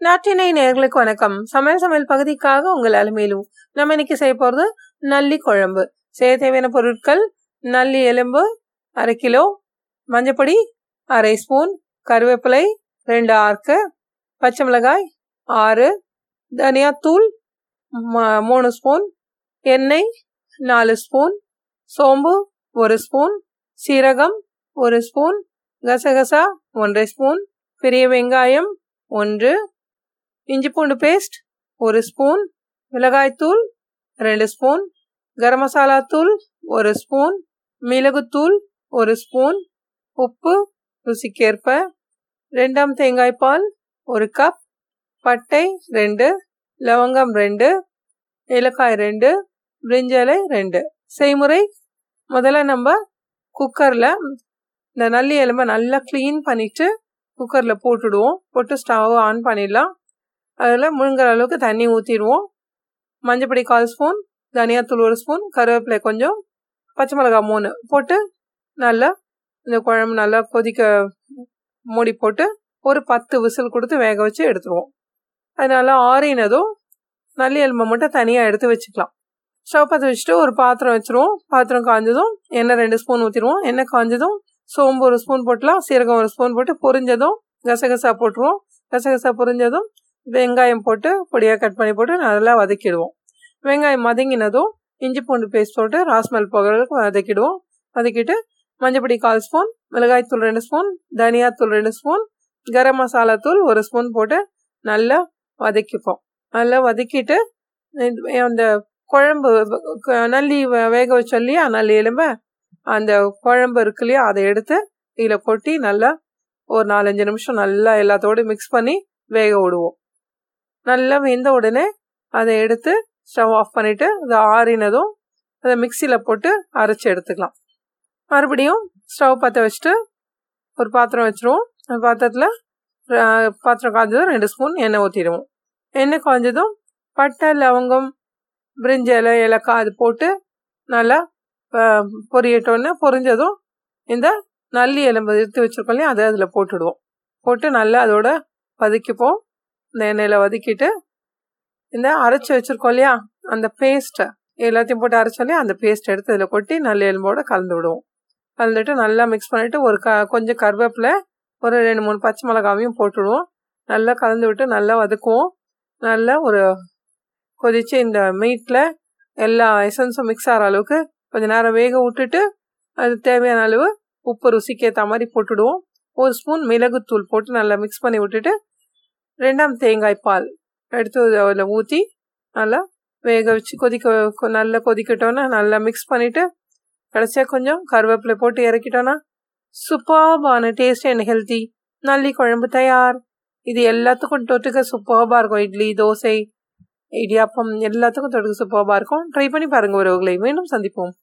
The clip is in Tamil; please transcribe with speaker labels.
Speaker 1: நாட்டினை நேர்களுக்கு வணக்கம். சமையல் சமையல் பகுதிக்காக உங்கள் அலுமையிலும் நம்ம இன்னைக்கு செய்ய போகிறது நல்லி குழம்பு. செய்ய தேவையான பொருட்கள் நல்லி எலும்பு அரை கிலோ மஞ்சப்பொடி அரை ஸ்பூன் கருவேப்பிலை ரெண்டு ஆர்க்கு பச்சை மிளகாய் ஆறு தனியாத்தூள் மூணு ஸ்பூன் எண்ணெய் நாலு ஸ்பூன் சோம்பு ஒரு ஸ்பூன் சீரகம் ஒரு ஸ்பூன் கசகசா ஒன்றரை ஸ்பூன் பெரிய வெங்காயம் ஒன்று இஞ்சி பூண்டு பேஸ்ட் ஒரு ஸ்பூன் மிளகாய்த்தூள் ரெண்டு ஸ்பூன் கரம் மசாலா தூள் ஒரு ஸ்பூன் மிளகுத்தூள் ஒரு ஸ்பூன் உப்பு ருசிக்கேற்ப ரெண்டாம் தேங்காய் பால் ஒரு கப் பட்டை ரெண்டு லவங்கம் ரெண்டு ஏலக்காய் ரெண்டு பிரிஞ்சலை ரெண்டு. செய்முறை முதல்ல நம்ம குக்கரில் இந்த நல்லி எலும்பை நல்லா க்ளீன் பண்ணிவிட்டு குக்கரில் போட்டுடுவோம். போட்டு ஸ்டவ் ஆன் பண்ணிடலாம். அதில் முழுங்குற அளவுக்கு தண்ணி ஊற்றிடுவோம் மஞ்சப்பொடி கால் ஸ்பூன் தனியாத்தூள் ஒரு ஸ்பூன் கருவேப்பிலை கொஞ்சம் பச்சை மிளகாய் மூணு போட்டு நல்லா இந்த குழம்பு நல்லா கொதிக்க மூடி போட்டு ஒரு பத்து விசில் கொடுத்து வேக வச்சு எடுத்துருவோம். அது நல்லா ஆறினதும் நல்லி எலும்பை மட்டும் தனியாக எடுத்து வச்சுக்கலாம். ஸ்டவ் பற்ற வச்சுட்டு ஒரு பாத்திரம் வச்சுருவோம். பாத்திரம் காஞ்சதும் எண்ணெய் ரெண்டு ஸ்பூன் ஊற்றிடுவோம் எண்ணெய் காஞ்சதும் சோம்பு ஒரு ஸ்பூன் போட்டலாம் சீரகம் ஒரு ஸ்பூன் போட்டு பொரிஞ்சதும் கசகசா போட்டுருவோம். கசகசா பொரிஞ்சதும் வெங்காயம் போட்டு பொடியாக கட் பண்ணி போட்டு நல்லா வதக்கிடுவோம். வெங்காயம் வதங்கினதும் இஞ்சி பூண்டு பேஸ்ட் போட்டு ராஸ்மல் போகிறதுக்கு வதக்கிடுவோம். வதக்கிட்டு மஞ்சப்பொடி கால் ஸ்பூன் மிளகாய்த்தூள் ரெண்டு ஸ்பூன் தனியாத்தூள் ரெண்டு ஸ்பூன் கரம் மசாலா தூள் ஒரு ஸ்பூன் போட்டு நல்லா வதக்கிப்போம். நல்லா வதக்கிட்டு அந்த குழம்பு நல்லி வேக வச்சு இல்லையா நல்லி எலும்ப அந்த குழம்பு இருக்கு இல்லையா அதை எடுத்து இதில் கொட்டி நல்லா ஒரு நாலஞ்சு நிமிஷம் நல்லா எல்லாத்தோடு மிக்ஸ் பண்ணி வேக விடுவோம். நல்லா வெந்த உடனே அதை எடுத்து ஸ்டவ் ஆஃப் பண்ணிவிட்டு அதை ஆறினதும் அதை மிக்சியில் போட்டு அரைச்சி எடுத்துக்கலாம். மறுபடியும் ஸ்டவ் பற்ற வச்சுட்டு ஒரு பாத்திரம் வச்சுருவோம். அந்த பாத்திரத்தில் பாத்திரம் காய்ஞ்சதும் ரெண்டு ஸ்பூன் எண்ணெய் ஊற்றிடுவோம் எண்ணெய் காய்ஞ்சதும் பட்டை லவங்கம் பிரிஞ்ச இலை ஏலக்காய் அது போட்டு நல்லா பொரியட்டோன்னு பொரிஞ்சதும் இந்த நல்லி எலும்பு எடுத்து வச்சுருக்கோம் இல்லையா அதை அதில் போட்டுடுவோம். போட்டு நல்லா அதோட வதக்கிப்போம். இந்த எண்ணெயில் வதக்கிட்டு இந்த அரைச்சி வச்சுருக்கோம் இல்லையா? அந்த பேஸ்ட்டை எல்லாத்தையும் போட்டு அரைச்சாலே அந்த பேஸ்ட் எடுத்து இதில் கொட்டி நல்ல எலும்போடு கலந்து விடுவோம். கலந்துட்டு நல்லா மிக்ஸ் பண்ணிவிட்டு ஒரு க கொஞ்சம் கருவேப்பில் ஒரு ரெண்டு மூணு பச்சை மிளகாவையும் போட்டுடுவோம். நல்லா கலந்து விட்டு நல்லா வதக்குவோம். நல்லா ஒரு கொதித்து இந்த மீட்டில் எல்லா எசன்ஸும் மிக்ஸ் ஆகிற அளவுக்கு கொஞ்சம் நேரம் வேக விட்டுட்டு அது தேவையான அளவு உப்பு ருசிக்கு ஏற்ற மாதிரி போட்டுடுவோம். ஒரு ஸ்பூன் மிளகுத்தூள் போட்டு நல்லா மிக்ஸ் பண்ணி விட்டுட்டு ரெண்டாம் தேங்காய் பால் எடுத்து அதில் ஊற்றி நல்லா வேக வச்சு கொதிக்க நல்லா கொதிக்கட்டோன்னா நல்லா மிக்ஸ் பண்ணிவிட்டு கடைசியாக கொஞ்சம் கருவேப்பிலை போட்டு இறக்கிட்டோன்னா சூப்பர்பான டேஸ்ட் அண்ட் ஹெல்த்தி நல்லி குழம்பு தயார். இது எல்லாத்துக்கும் தொட்டுக்க சூப்பர்பாக இருக்கும். இட்லி தோசை இடியாப்பம் எல்லாத்துக்கும் தொட்டுக்க சூப்பர்பாக இருக்கும். ட்ரை பண்ணி பாருங்கள் உறவுகளை. மீண்டும் சந்திப்போம்.